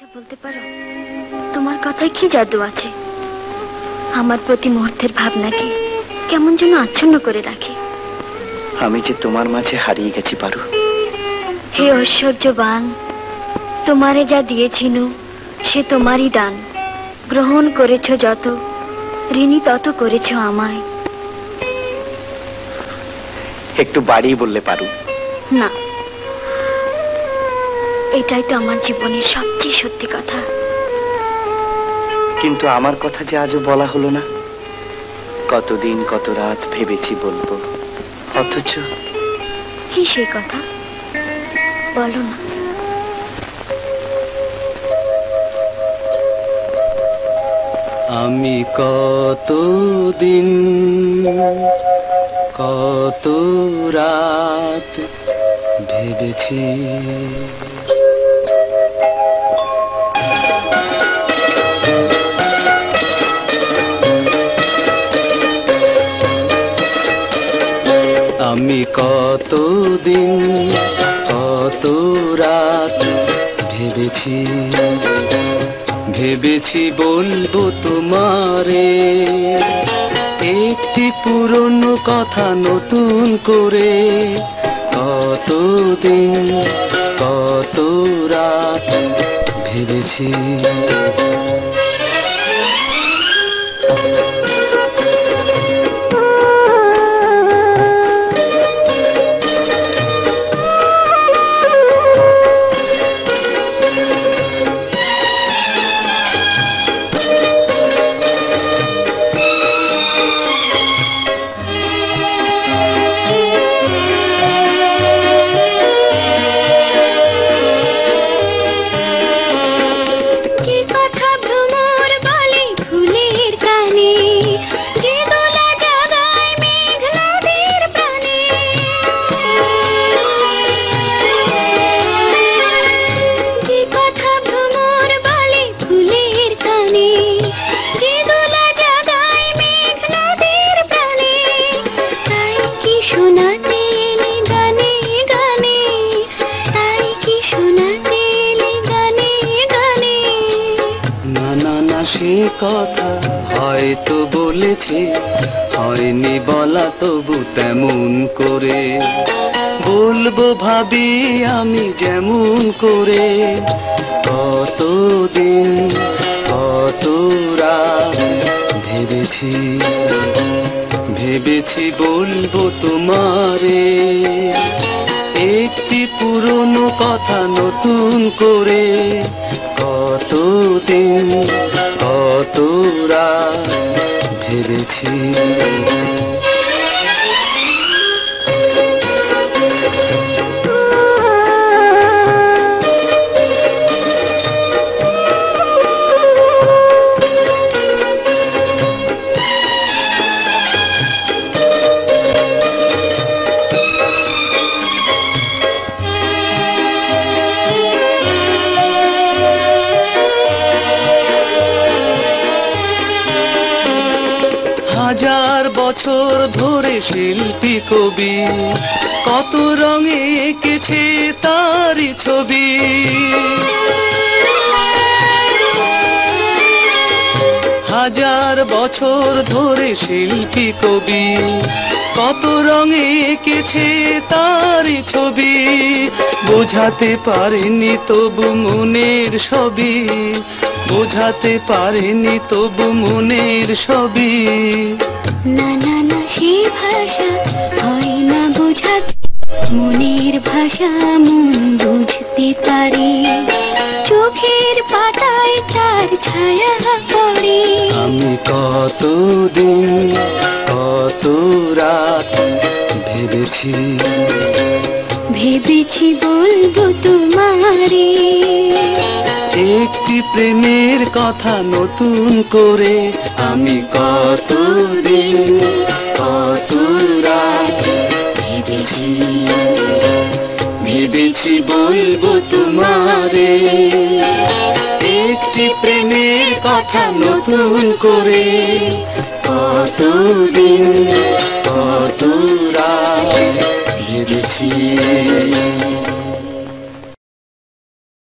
আচ্ছা বলতে পারো। তোমার কথায় কি জাদু আছে? আমার প্রতি মুহূর্তের ভাবনাকে কেমন যেন আচ্ছন্ন করে রাখে। আমি যে তোমার মাঝে হারিয়ে গেছি পারু। হে ঐশ্বর্যবান তোমারে যা দিয়েছিনু সে তোমারই দান। গ্রহণ করেছ যত ঋণী তত করেছ আমায়। একটু বাড়িয়ে বললে পারু। না। এটাই তো আমার জীবনের সবচেয়ে সত্যি কথা। কিন্তু আমার কথা যে আজও বলা হলো না কতদিন কত রাত ভেবেছি বলব। অথচ কি সেই কথা? বলো না। আমি কতদিন কত রাত ভেবেছি আমি কতদিন কত রাত ভেবেছি ভেবেছি বলব তোমারে, একটি পুরনো কথা নতুন করে, কতদিন কত রাত ভেবেছি। সে কথা হয়তো বলেছে, হয়নি বলা তবু তেমন করে। বলব ভাবি আমি যেমন করে, কতদিন, কত রাত ভেবেছি ভেবেছি বলব তোমারে। একটি পুরনো কথা নতুন করে, কতদিন কত রাত ভেবেছি হাজার বছর ধরে শিল্পী কবি। কত রঙে এঁকেছে তারই ছবি। হাজার বছর ধরে শিল্পী কবি। কত রঙে এঁকেছে তারই ছবি। বোঝাতে পারেনি তবু মনের ছবি বোঝাতে পারেনি তবু মনের ছবি। না না না সে ভাষা হয় না বোঝাতে। মনের ভাষা মন বুঝতে পারে। চোখের পাতায় তার ছায়া পড়ে। আমি কতদিন কত রাত ভেবেছি। ভেবেছি বলব তোমারে। একটি প্রেমের কথা নতুন করে। আমি কতদিন কত রাত ভেবেছি ভেবেছি বলব তোমারে। একটি প্রেমের কথা নতুন করে, কতদিন